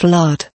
Flood.